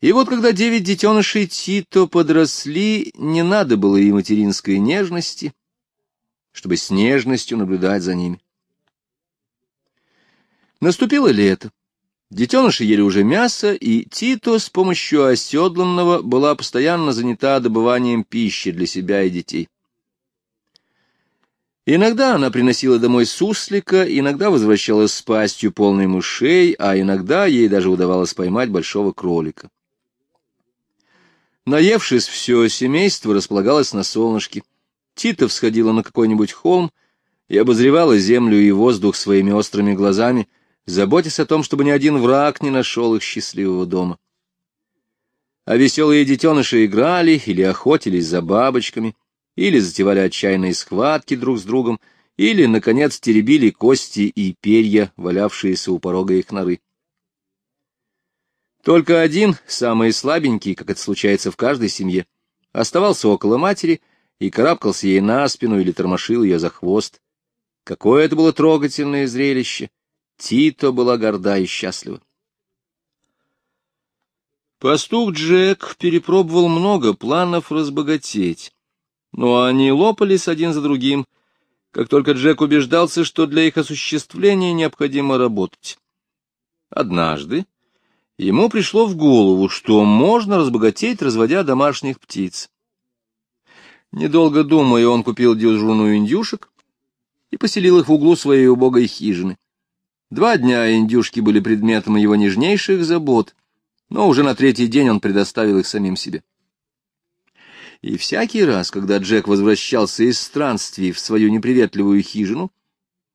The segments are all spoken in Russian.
И вот когда девять детенышей Тито подросли, не надо было и материнской нежности, чтобы с нежностью наблюдать за ними. Наступило лето. Детеныши ели уже мясо, и Тито с помощью оседланного была постоянно занята добыванием пищи для себя и детей. Иногда она приносила домой суслика, иногда возвращалась с пастью полной мышей, а иногда ей даже удавалось поймать большого кролика. Наевшись, все семейство располагалось на солнышке. Тита всходила на какой-нибудь холм и обозревала землю и воздух своими острыми глазами, заботясь о том, чтобы ни один враг не нашел их счастливого дома. А веселые детеныши играли или охотились за бабочками — или затевали отчаянные схватки друг с другом, или, наконец, теребили кости и перья, валявшиеся у порога их норы. Только один, самый слабенький, как это случается в каждой семье, оставался около матери и карабкался ей на спину или тормошил ее за хвост. Какое это было трогательное зрелище! Тито была горда и счастлива. Пастух Джек перепробовал много планов разбогатеть но они лопались один за другим, как только Джек убеждался, что для их осуществления необходимо работать. Однажды ему пришло в голову, что можно разбогатеть, разводя домашних птиц. Недолго думая, он купил дюжину индюшек и поселил их в углу своей убогой хижины. Два дня индюшки были предметом его нежнейших забот, но уже на третий день он предоставил их самим себе. И всякий раз, когда Джек возвращался из странствий в свою неприветливую хижину,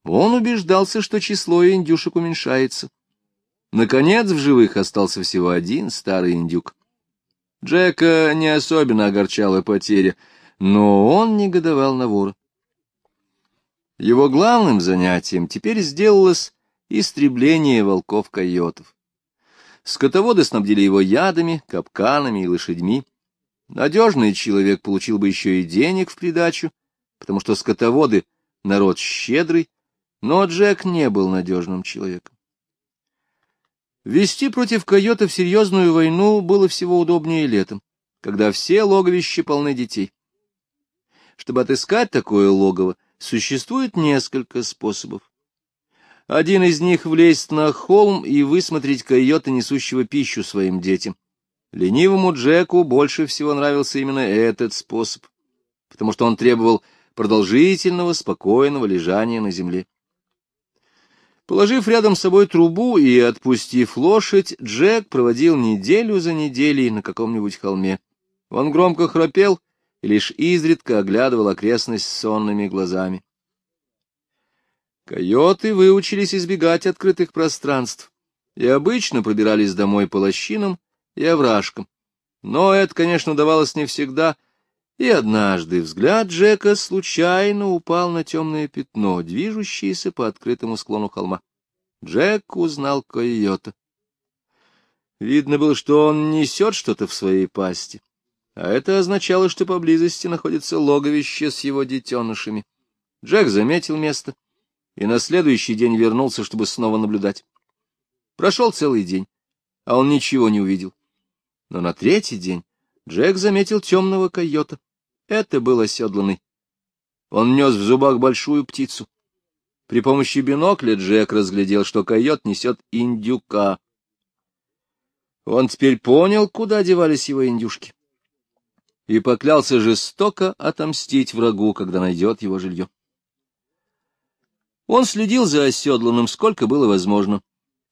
он убеждался, что число индюшек уменьшается. Наконец в живых остался всего один старый индюк. Джека не особенно огорчала потеря, но он негодовал на вора. Его главным занятием теперь сделалось истребление волков-койотов. Скотоводы снабдили его ядами, капканами и лошадьми. Надежный человек получил бы еще и денег в придачу, потому что скотоводы — народ щедрый, но Джек не был надежным человеком. Вести против койотов серьезную войну было всего удобнее летом, когда все логовища полны детей. Чтобы отыскать такое логово, существует несколько способов. Один из них — влезть на холм и высмотреть койота, несущего пищу своим детям. Ленивому Джеку больше всего нравился именно этот способ, потому что он требовал продолжительного, спокойного лежания на земле. Положив рядом с собой трубу и отпустив лошадь, Джек проводил неделю за неделей на каком-нибудь холме. Он громко храпел и лишь изредка оглядывал окрестность сонными глазами. Койоты выучились избегать открытых пространств и обычно пробирались домой по лощинам и овражкам. Но это, конечно, давалось не всегда, и однажды взгляд Джека случайно упал на темное пятно, движущееся по открытому склону холма. Джек узнал койота. Видно было, что он несет что-то в своей пасти, а это означало, что поблизости находится логовище с его детенышами. Джек заметил место и на следующий день вернулся, чтобы снова наблюдать. Прошел целый день, а он ничего не увидел. Но на третий день Джек заметил темного койота. Это был оседланный. Он нес в зубах большую птицу. При помощи бинокля Джек разглядел, что койот несет индюка. Он теперь понял, куда девались его индюшки, и поклялся жестоко отомстить врагу, когда найдет его жилье. Он следил за оседланным, сколько было возможно,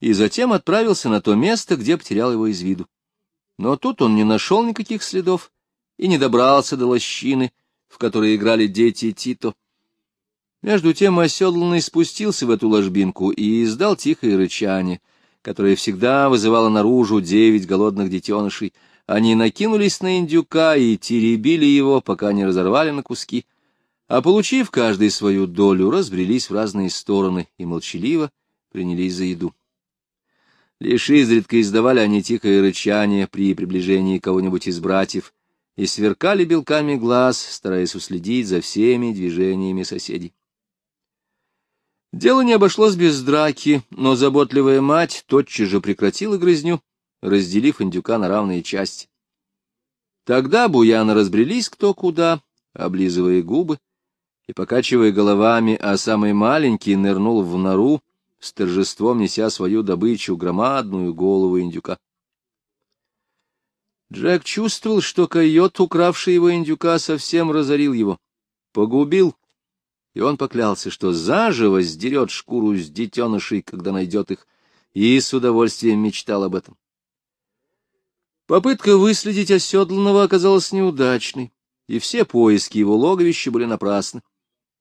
и затем отправился на то место, где потерял его из виду. Но тут он не нашел никаких следов и не добрался до лощины, в которой играли дети Тито. Между тем оседланный спустился в эту ложбинку и издал тихое рычание, которое всегда вызывало наружу девять голодных детенышей. Они накинулись на индюка и теребили его, пока не разорвали на куски, а, получив каждый свою долю, разбрелись в разные стороны и молчаливо принялись за еду. Лишь изредка издавали они тихое рычание при приближении кого-нибудь из братьев и сверкали белками глаз, стараясь уследить за всеми движениями соседей. Дело не обошлось без драки, но заботливая мать тотчас же прекратила грызню разделив индюка на равные части. Тогда буяны разбрелись кто куда, облизывая губы и покачивая головами, а самый маленький нырнул в нору, с торжеством неся свою добычу, громадную голову индюка. Джек чувствовал, что койот, укравший его индюка, совсем разорил его, погубил, и он поклялся, что заживо сдерет шкуру с детенышей, когда найдет их, и с удовольствием мечтал об этом. Попытка выследить оседланного оказалась неудачной, и все поиски его логовища были напрасны.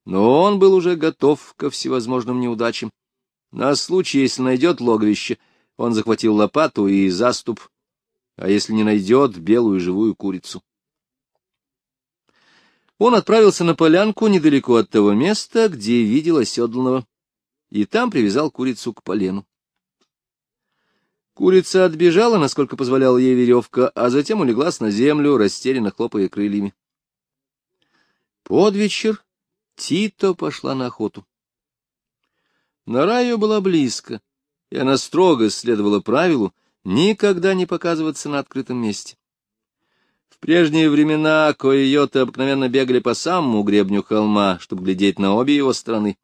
Но он был уже готов ко всевозможным неудачам. На случай, если найдет логовище, он захватил лопату и заступ, а если не найдет, белую живую курицу. Он отправился на полянку недалеко от того места, где видел оседланного, и там привязал курицу к полену. Курица отбежала, насколько позволяла ей веревка, а затем улеглась на землю, растерянно хлопая крыльями. Под вечер Тито пошла на охоту. Нора ее была близко, и она строго следовала правилу никогда не показываться на открытом месте. В прежние времена койоты обыкновенно бегали по самому гребню холма, чтобы глядеть на обе его стороны.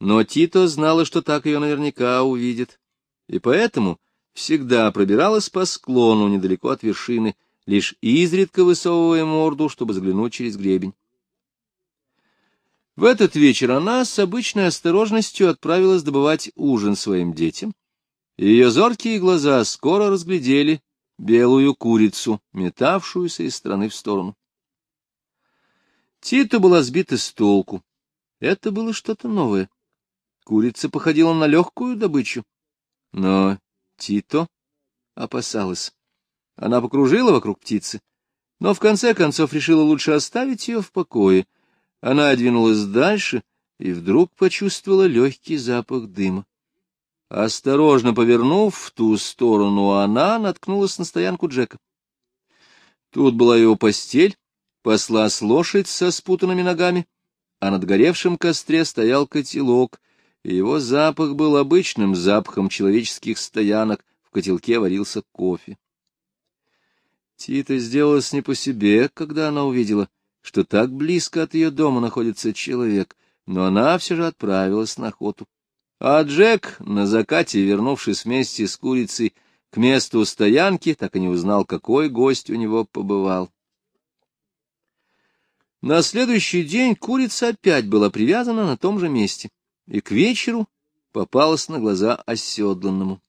Но Тито знала, что так ее наверняка увидит, и поэтому всегда пробиралась по склону недалеко от вершины, лишь изредка высовывая морду, чтобы заглянуть через гребень. В этот вечер она с обычной осторожностью отправилась добывать ужин своим детям, ее зоркие глаза скоро разглядели белую курицу, метавшуюся из стороны в сторону. Тита была сбита с толку. Это было что-то новое. Курица походила на легкую добычу. Но Тито опасалась. Она покружила вокруг птицы, но в конце концов решила лучше оставить ее в покое. Она двинулась дальше и вдруг почувствовала легкий запах дыма. Осторожно повернув в ту сторону, она наткнулась на стоянку Джека. Тут была его постель, послась лошадь со спутанными ногами, а над горевшим костре стоял котелок, и его запах был обычным запахом человеческих стоянок, в котелке варился кофе. Тита сделалась не по себе, когда она увидела, что так близко от ее дома находится человек, но она все же отправилась на охоту. А Джек, на закате, вернувшись вместе с курицей к месту стоянки, так и не узнал, какой гость у него побывал. На следующий день курица опять была привязана на том же месте и к вечеру попалась на глаза оседланному.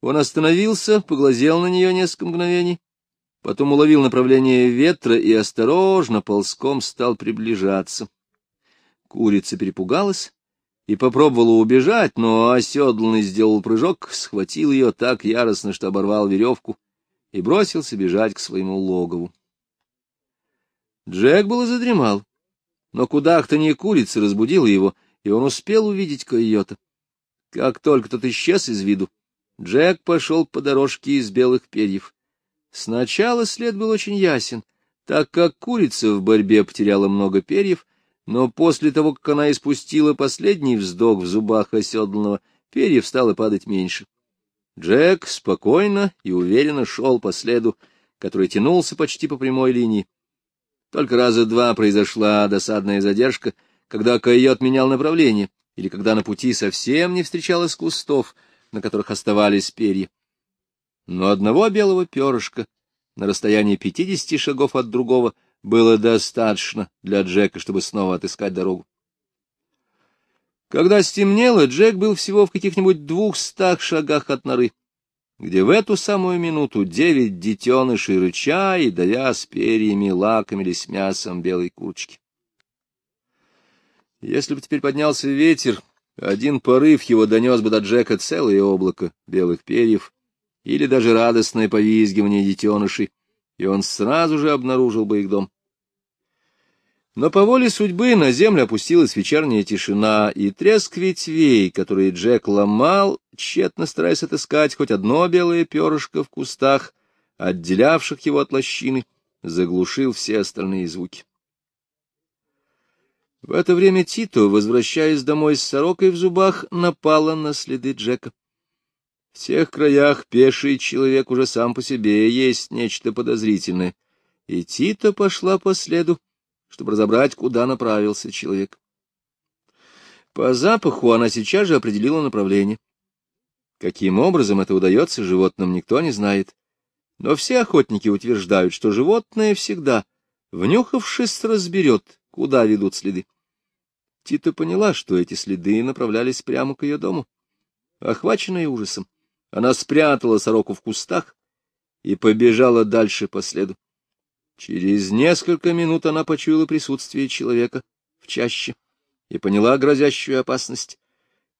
Он остановился, поглазел на нее несколько мгновений, потом уловил направление ветра и осторожно ползком стал приближаться. Курица перепугалась и попробовала убежать, но оседланный сделал прыжок, схватил ее так яростно, что оборвал веревку, и бросился бежать к своему логову. Джек был и задремал, но куда-то курица разбудила его, и он успел увидеть койота. Как только тот исчез из виду, Джек пошел по дорожке из белых перьев. Сначала след был очень ясен, так как курица в борьбе потеряла много перьев, но после того, как она испустила последний вздох в зубах оседланного, перьев стало падать меньше. Джек спокойно и уверенно шел по следу, который тянулся почти по прямой линии. Только раза два произошла досадная задержка — когда койот менял направление, или когда на пути совсем не встречалось кустов, на которых оставались перья. Но одного белого перышка на расстоянии пятидесяти шагов от другого было достаточно для Джека, чтобы снова отыскать дорогу. Когда стемнело, Джек был всего в каких-нибудь двухстах шагах от норы, где в эту самую минуту девять детенышей рыча и давя с перьями лакомились мясом белой курочки. Если бы теперь поднялся ветер, один порыв его донес бы до Джека целое облако белых перьев или даже радостное повизгивание детенышей, и он сразу же обнаружил бы их дом. Но по воле судьбы на землю опустилась вечерняя тишина, и треск ветвей, которые Джек ломал, тщетно стараясь отыскать хоть одно белое перышко в кустах, отделявших его от лощины, заглушил все остальные звуки. В это время Тито, возвращаясь домой с сорокой в зубах, напала на следы Джека. В тех краях пеший человек уже сам по себе есть нечто подозрительное, и Тита пошла по следу, чтобы разобрать, куда направился человек. По запаху она сейчас же определила направление. Каким образом это удается животным, никто не знает. Но все охотники утверждают, что животное всегда, внюхавшись, разберет, куда ведут следы. Тита поняла, что эти следы направлялись прямо к ее дому. Охваченная ужасом, она спрятала сороку в кустах и побежала дальше по следу. Через несколько минут она почуяла присутствие человека в чаще и поняла грозящую опасность.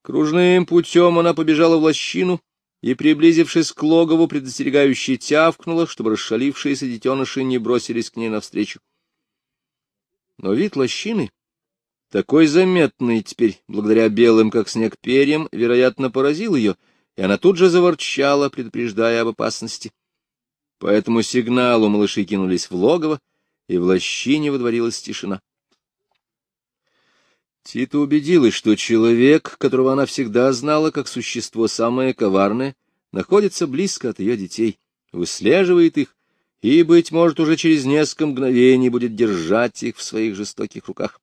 Кружным путем она побежала в лощину и, приблизившись к логову, предостерегающе тявкнула, чтобы расшалившиеся детеныши не бросились к ней навстречу. Но вид лощины, такой заметный теперь, благодаря белым, как снег, перьям, вероятно, поразил ее, и она тут же заворчала, предупреждая об опасности. По этому сигналу малыши кинулись в логово, и в лощине водворилась тишина. Тита убедилась, что человек, которого она всегда знала как существо самое коварное, находится близко от ее детей, выслеживает их и, быть может, уже через несколько мгновений будет держать их в своих жестоких руках.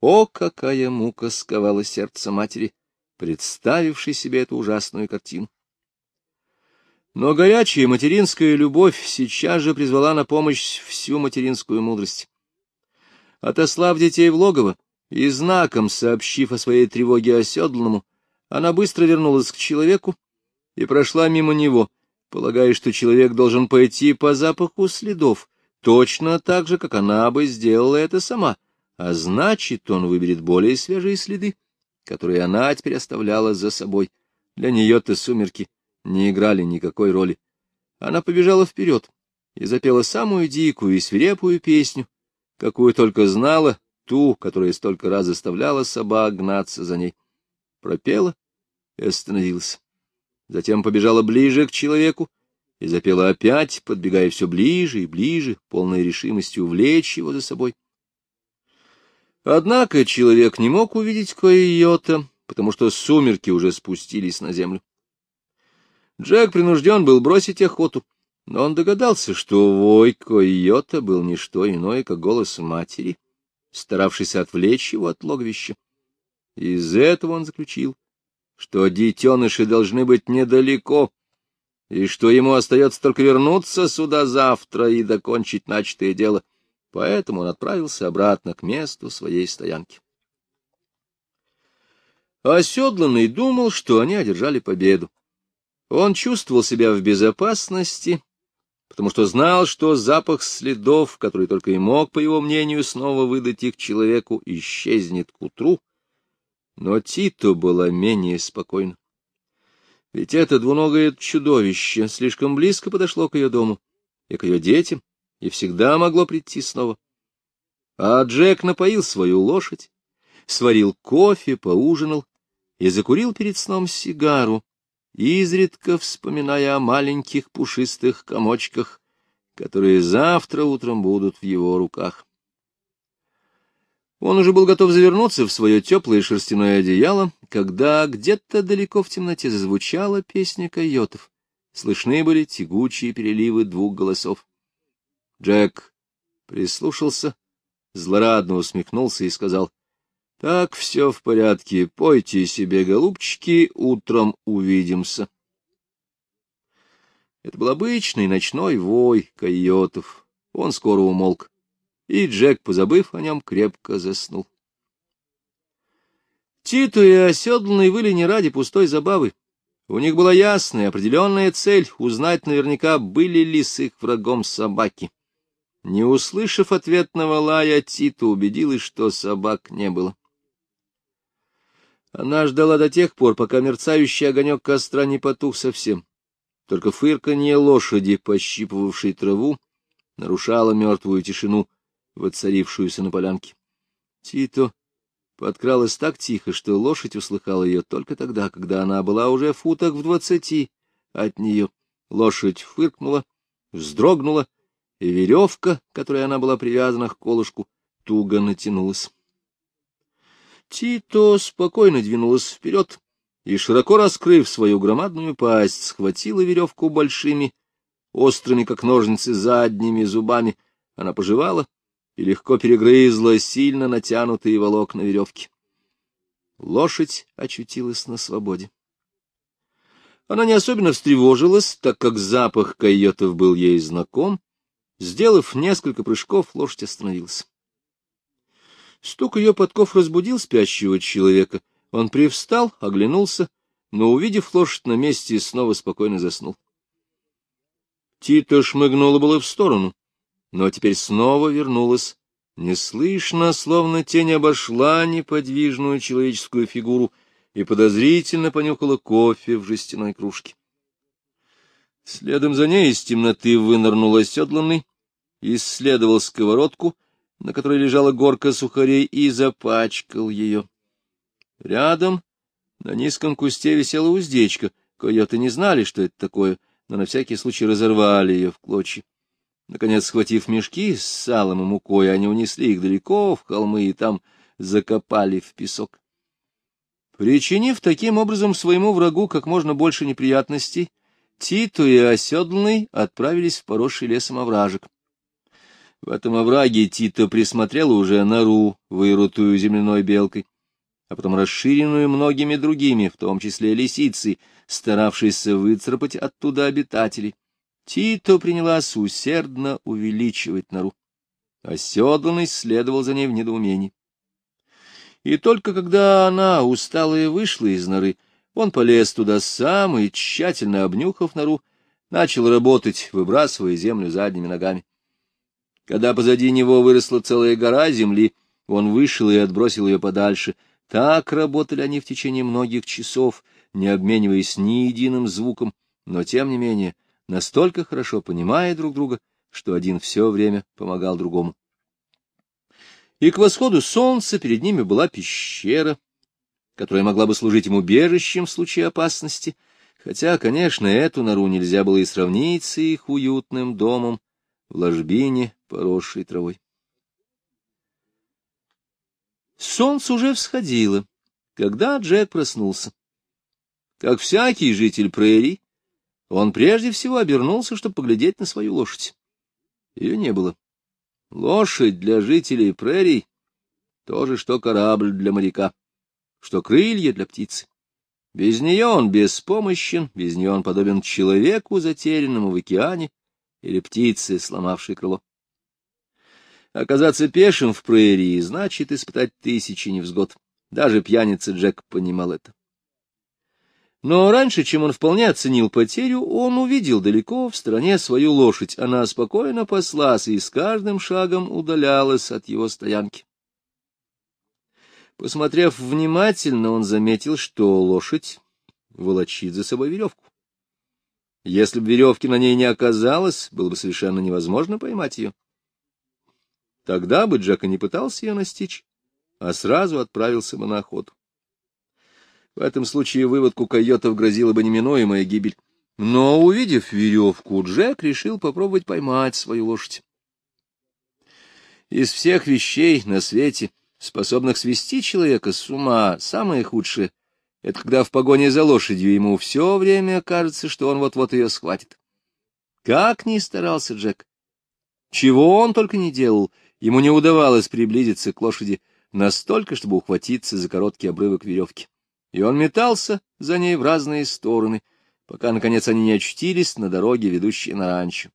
О, какая мука сковала сердце матери, представившей себе эту ужасную картину! Но горячая материнская любовь сейчас же призвала на помощь всю материнскую мудрость. Отослав детей в логово, и знаком сообщив о своей тревоге оседланному, она быстро вернулась к человеку и прошла мимо него, полагая, что человек должен пойти по запаху следов, точно так же, как она бы сделала это сама, а значит, он выберет более свежие следы, которые она теперь оставляла за собой. Для нее-то сумерки не играли никакой роли. Она побежала вперед и запела самую дикую и свирепую песню, какую только знала, ту, которая столько раз заставляла собак гнаться за ней. Пропела и остановилась. Затем побежала ближе к человеку и запела опять, подбегая все ближе и ближе, полной решимостью увлечь его за собой. Однако человек не мог увидеть койота, потому что сумерки уже спустились на землю. Джек принужден был бросить охоту, но он догадался, что вой койота был не что иное, как голос матери, старавшийся отвлечь его от логовища. Из этого он заключил, что детеныши должны быть недалеко, и что ему остается только вернуться сюда завтра и докончить начатое дело. Поэтому он отправился обратно к месту своей стоянки. Оседланный думал, что они одержали победу. Он чувствовал себя в безопасности потому что знал, что запах следов, который только и мог, по его мнению, снова выдать их человеку, исчезнет к утру. Но Тито была менее спокойна. Ведь это двуногое чудовище слишком близко подошло к ее дому и к ее детям, и всегда могло прийти снова. А Джек напоил свою лошадь, сварил кофе, поужинал и закурил перед сном сигару, изредка вспоминая о маленьких пушистых комочках, которые завтра утром будут в его руках. Он уже был готов завернуться в свое теплое шерстяное одеяло, когда где-то далеко в темноте зазвучала песня койотов. Слышны были тягучие переливы двух голосов. Джек прислушался, злорадно усмехнулся и сказал, — Так все в порядке, пойте себе, голубчики, утром увидимся. Это был обычный ночной вой койотов. Он скоро умолк, и Джек, позабыв о нем, крепко заснул. Титу и оседланный выли не ради пустой забавы. У них была ясная, определенная цель — узнать наверняка, были ли с их врагом собаки. Не услышав ответного лая, Тита убедилась, что собак не было. Она ждала до тех пор, пока мерцающий огонек костра не потух совсем. Только фырканье лошади, пощипывавшей траву, нарушало мертвую тишину, воцарившуюся на полянке. Тито подкралась так тихо, что лошадь услыхала ее только тогда, когда она была уже в футах в двадцати от нее. Лошадь фыркнула, вздрогнула, и веревка, которой она была привязана к колышку, туго натянулась. Тито спокойно двинулась вперед и, широко раскрыв свою громадную пасть, схватила веревку большими, острыми, как ножницы, задними зубами. Она пожевала и легко перегрызла сильно натянутые волокна веревки. Лошадь очутилась на свободе. Она не особенно встревожилась, так как запах койотов был ей знаком. Сделав несколько прыжков, лошадь остановилась. Стук ее подков разбудил спящего человека. Он привстал, оглянулся, но, увидев лошадь на месте, снова спокойно заснул. Тита шмыгнула было в сторону, но теперь снова вернулась. Неслышно, словно тень обошла неподвижную человеческую фигуру и подозрительно понюхала кофе в жестяной кружке. Следом за ней из темноты вынырнул оседланный, исследовал сковородку, на которой лежала горка сухарей, и запачкал ее. Рядом на низком кусте висела уздечка. Койоты не знали, что это такое, но на всякий случай разорвали ее в клочья. Наконец, схватив мешки с салом и мукой, они унесли их далеко в холмы и там закопали в песок. Причинив таким образом своему врагу как можно больше неприятностей, Титу и Оседланный отправились в поросший лесом овражек. В этом овраге Тита присмотрела уже нору, вырутую земляной белкой, а потом расширенную многими другими, в том числе лисицей, старавшейся выцарапать оттуда обитателей. Тито принялась усердно увеличивать нору. Оседланный следовал за ней в недоумении. И только когда она, усталая, вышла из норы, он полез туда сам и, тщательно обнюхав нору, начал работать, выбрасывая землю задними ногами. Когда позади него выросла целая гора земли, он вышел и отбросил ее подальше. Так работали они в течение многих часов, не обмениваясь ни единым звуком, но, тем не менее, настолько хорошо понимая друг друга, что один все время помогал другому. И к восходу солнца перед ними была пещера, которая могла бы служить им убежищем в случае опасности, хотя, конечно, эту нору нельзя было и сравнить с их уютным домом в ложбине, поросшей травой. Солнце уже всходило, когда Джек проснулся. Как всякий житель прерий, он прежде всего обернулся, чтобы поглядеть на свою лошадь. Ее не было. Лошадь для жителей прерий — то же, что корабль для моряка, что крылья для птицы. Без нее он беспомощен, без нее он подобен человеку, затерянному в океане, или птице, сломавшей крыло. Оказаться пешим в прерии значит испытать тысячи невзгод. Даже пьяница Джек понимал это. Но раньше, чем он вполне оценил потерю, он увидел далеко в стороне свою лошадь. Она спокойно паслась и с каждым шагом удалялась от его стоянки. Посмотрев внимательно, он заметил, что лошадь волочит за собой веревку. Если бы веревки на ней не оказалось, было бы совершенно невозможно поймать ее. Тогда бы Джека не пытался ее настичь, а сразу отправился бы на охоту. В этом случае выводку койотов грозила бы неминуемая гибель. Но, увидев веревку, Джек решил попробовать поймать свою лошадь. Из всех вещей на свете, способных свести человека с ума, самое худшее — это когда в погоне за лошадью ему все время кажется, что он вот-вот ее схватит. Как ни старался Джек, чего он только не делал, ему не удавалось приблизиться к лошади настолько, чтобы ухватиться за короткий обрывок веревки и он метался за ней в разные стороны, пока, наконец, они не очутились на дороге, ведущей на ранчо.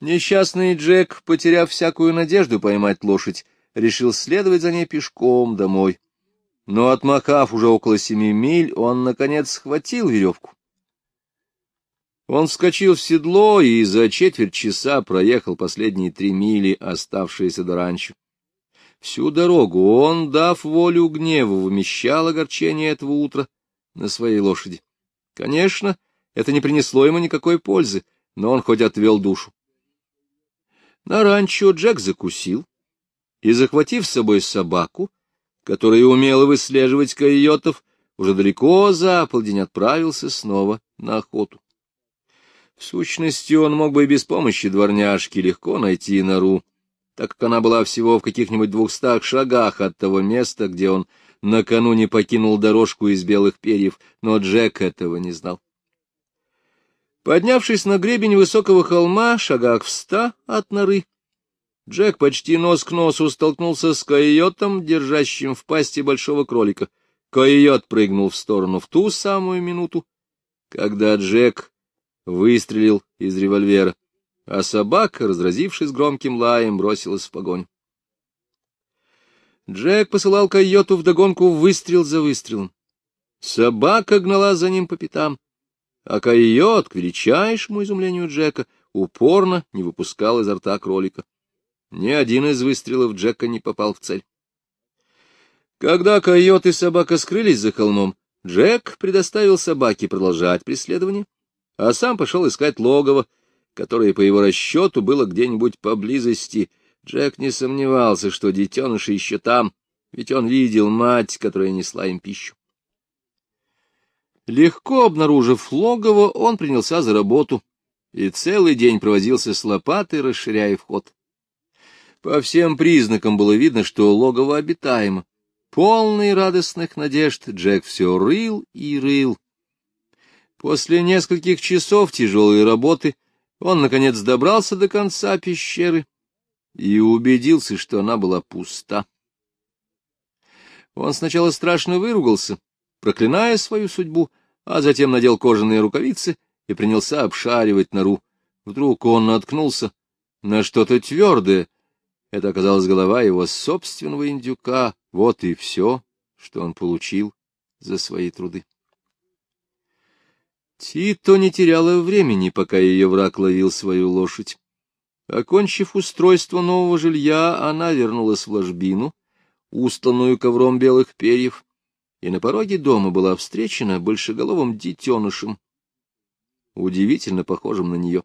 Несчастный Джек, потеряв всякую надежду поймать лошадь, решил следовать за ней пешком домой. Но, отмахав уже около семи миль, он, наконец, схватил веревку. Он вскочил в седло и за четверть часа проехал последние три мили, оставшиеся до ранчо. Всю дорогу он, дав волю гневу, вымещал огорчение этого утра на своей лошади. Конечно, это не принесло ему никакой пользы, но он хоть отвел душу. На ранчо Джек закусил и, захватив с собой собаку, которая умела выслеживать койотов, уже далеко за полдень отправился снова на охоту. В сущности, он мог бы и без помощи дворняжки легко найти нору, так как она была всего в каких-нибудь двухстах шагах от того места, где он накануне покинул дорожку из белых перьев, но Джек этого не знал. Поднявшись на гребень высокого холма, шагах в ста от норы, Джек почти нос к носу столкнулся с койотом, держащим в пасти большого кролика. Койот прыгнул в сторону в ту самую минуту, когда Джек выстрелил из револьвера, а собака, разразившись громким лаем, бросилась в погонь. Джек посылал койоту вдогонку выстрел за выстрелом. Собака гнала за ним по пятам, а койот, к величайшему изумлению Джека, упорно не выпускал изо рта кролика. Ни один из выстрелов Джека не попал в цель. Когда койот и собака скрылись за холмом, Джек предоставил собаке продолжать преследование, а сам пошел искать логово, которое, по его расчету, было где-нибудь поблизости. Джек не сомневался, что детеныши еще там, ведь он видел мать, которая несла им пищу. Легко обнаружив логово, он принялся за работу и целый день провозился с лопатой, расширяя вход. По всем признакам было видно, что логово обитаемо. Полный радостных надежд Джек все рыл и рыл. После нескольких часов тяжелой работы он, наконец, добрался до конца пещеры и убедился, что она была пуста. Он сначала страшно выругался, проклиная свою судьбу, а затем надел кожаные рукавицы и принялся обшаривать нору. Вдруг он наткнулся на что-то твердое. Это оказалась голова его собственного индюка. Вот и все, что он получил за свои труды. Тито не теряла времени, пока ее враг ловил свою лошадь. Окончив устройство нового жилья, она вернулась в ложбину, устланную ковром белых перьев, и на пороге дома была встречена большеголовым детенышем, удивительно похожим на нее.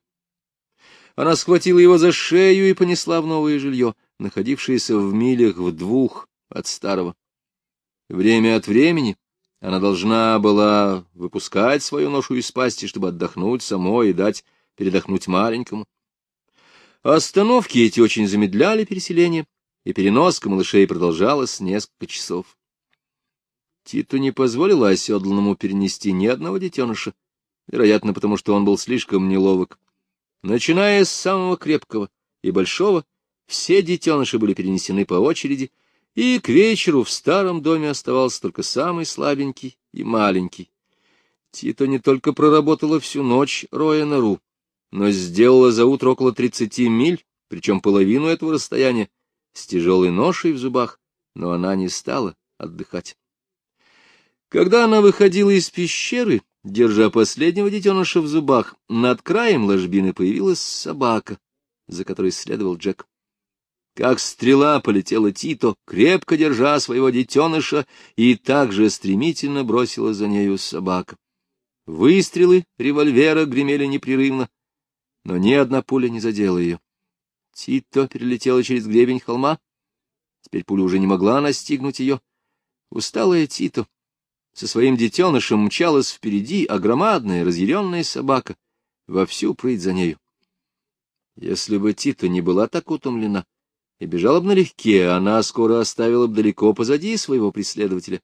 Она схватила его за шею и понесла в новое жилье, находившееся в милях в двух от старого. Время от времени она должна была выпускать свою ношу из пасти, чтобы отдохнуть самой и дать передохнуть маленькому. Остановки эти очень замедляли переселение, и переноска малышей продолжалась несколько часов. Титу не позволила оседланному перенести ни одного детеныша, вероятно, потому что он был слишком неловок. Начиная с самого крепкого и большого, все детеныши были перенесены по очереди, и к вечеру в старом доме оставался только самый слабенький и маленький. Тита не только проработала всю ночь, роя нору, но сделала за утро около тридцати миль, причем половину этого расстояния, с тяжелой ношей в зубах, но она не стала отдыхать. Когда она выходила из пещеры, держа последнего детеныша в зубах, над краем ложбины появилась собака, за которой следовал Джек. Как стрела полетела Тито, крепко держа своего детеныша, и так же стремительно бросила за нею собака. Выстрелы револьвера гремели непрерывно, но ни одна пуля не задела ее. Тито перелетела через гребень холма. Теперь пуля уже не могла настигнуть ее. Усталая Тито со своим детенышем мчалась впереди, а громадная разъяренная собака вовсю прыть за нею. Если бы Тито не была так утомлена и бежала бы налегке, она скоро оставила бы далеко позади своего преследователя.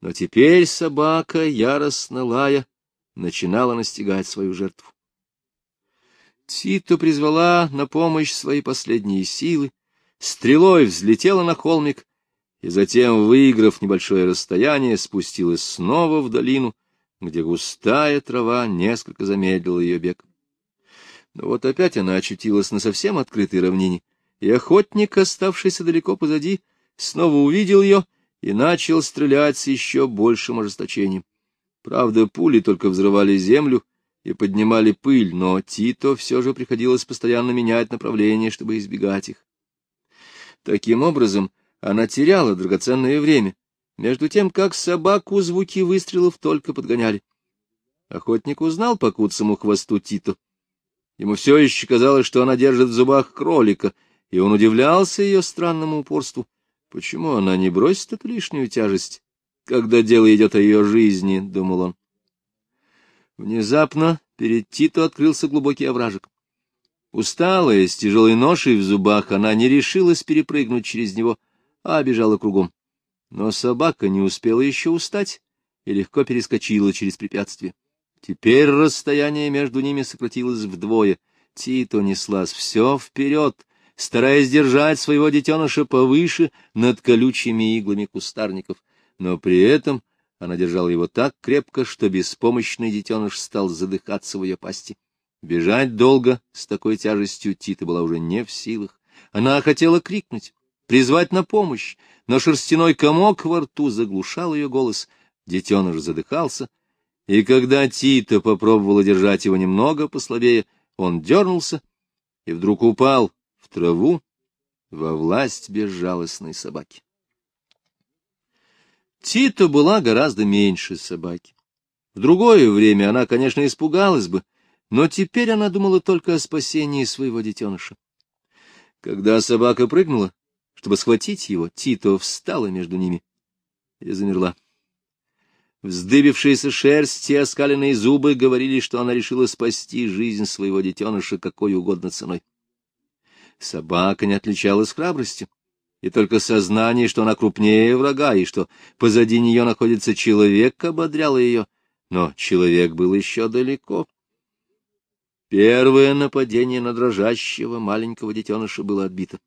Но теперь собака, яростно лая, начинала настигать свою жертву. Тито призвала на помощь свои последние силы, стрелой взлетела на холмик и затем, выиграв небольшое расстояние, спустилась снова в долину, где густая трава несколько замедлила ее бег. Но вот опять она очутилась на совсем открытой равнине, и охотник, оставшийся далеко позади, снова увидел ее и начал стрелять с еще большим ожесточением. Правда, пули только взрывали землю и поднимали пыль, но Тито все же приходилось постоянно менять направление, чтобы избегать их. Таким образом, она теряла драгоценное время, между тем, как собаку звуки выстрелов только подгоняли. Охотник узнал по куцому хвосту Титу. Ему все еще казалось, что она держит в зубах кролика, и он удивлялся ее странному упорству. Почему она не бросит эту лишнюю тяжесть, когда дело идет о ее жизни, — думал он. Внезапно перед Тито открылся глубокий овражек. Усталая, с тяжелой ношей в зубах, она не решилась перепрыгнуть через него, а бежала кругом. Но собака не успела еще устать и легко перескочила через препятствие. Теперь расстояние между ними сократилось вдвое. Тито неслась все вперед, стараясь держать своего детеныша повыше над колючими иглами кустарников, но при этом она держала его так крепко, что беспомощный детеныш стал задыхаться в ее пасти. Бежать долго с такой тяжестью Тита была уже не в силах. Она хотела крикнуть, призвать на помощь, но шерстяной комок во рту заглушал ее голос. Детеныш задыхался, и когда Тита попробовала держать его немного послабее, он дернулся и вдруг упал в траву во власть безжалостной собаки. Тита была гораздо меньше собаки. В другое время она, конечно, испугалась бы, но теперь она думала только о спасении своего детеныша. Когда собака прыгнула, чтобы схватить его, Тито встала между ними и замерла. Вздыбившиеся шерсть и оскаленные зубы говорили, что она решила спасти жизнь своего детеныша какой угодно ценой. Собака не отличалась храбростью, и только сознание, что она крупнее врага, и что позади нее находится человек, ободряло ее, но человек был еще далеко. Первое нападение на дрожащего маленького детеныша было отбито.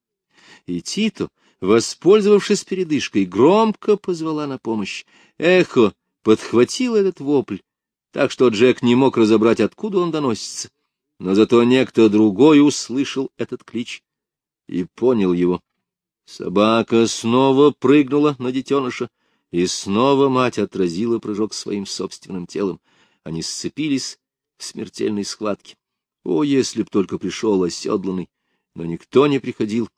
И Тито, воспользовавшись передышкой, громко позвала на помощь. Эхо подхватило этот вопль, так что Джек не мог разобрать, откуда он доносится. Но зато некто другой услышал этот клич и понял его. Собака снова прыгнула на детеныша, и снова мать отразила прыжок своим собственным телом. Они сцепились в смертельной схватке. О, если б только пришел оседланный! Но никто не приходил,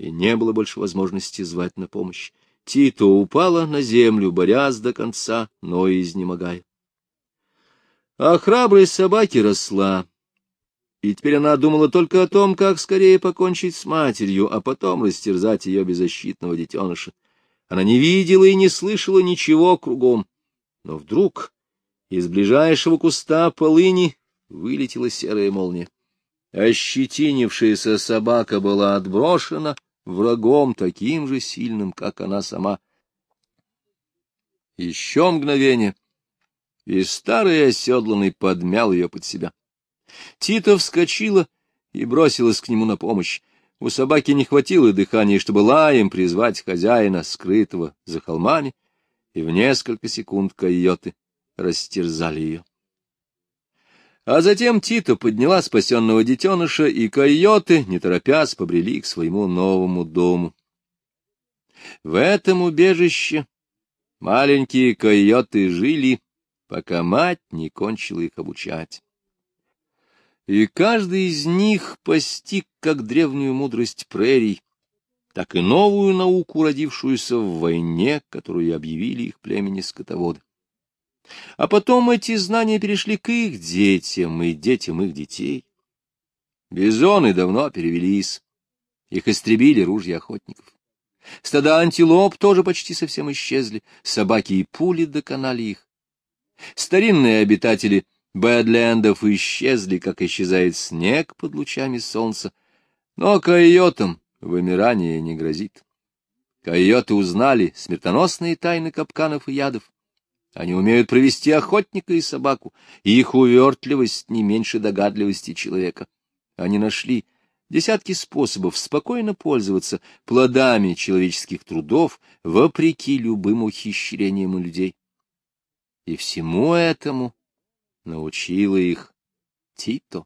и не было больше возможности звать на помощь. Тито упала на землю, борясь до конца, но изнемогая. А храбрость собаки росла, и теперь она думала только о том, как скорее покончить с матерью, а потом растерзать ее беззащитного детеныша. Она не видела и не слышала ничего кругом. Но вдруг из ближайшего куста полыни вылетела серая молния. Ощетинившаяся собака была отброшена врагом таким же сильным, как она сама. Еще мгновение, и старый оседланный подмял ее под себя. Тита вскочила и бросилась к нему на помощь. У собаки не хватило дыхания, чтобы лаем призвать хозяина, скрытого за холмами, и в несколько секунд койоты растерзали ее. А затем Тита подняла спасенного детеныша, и койоты, не торопясь, побрели к своему новому дому. В этом убежище маленькие койоты жили, пока мать не кончила их обучать. И каждый из них постиг как древнюю мудрость прерий, так и новую науку, родившуюся в войне, которую объявили их племени скотоводы. А потом эти знания перешли к их детям и детям их детей. Бизоны давно перевелись, их истребили ружья охотников. Стада антилоп тоже почти совсем исчезли, собаки и пули доконали их. Старинные обитатели — Бэдлендов исчезли, как исчезает снег под лучами солнца, но койотам вымирание не грозит. Койоты узнали смертоносные тайны капканов и ядов. Они умеют провести охотника и собаку, и их увертливость не меньше догадливости человека. Они нашли десятки способов спокойно пользоваться плодами человеческих трудов, вопреки любым ухищрениям людей. И всему этому научила их Тито.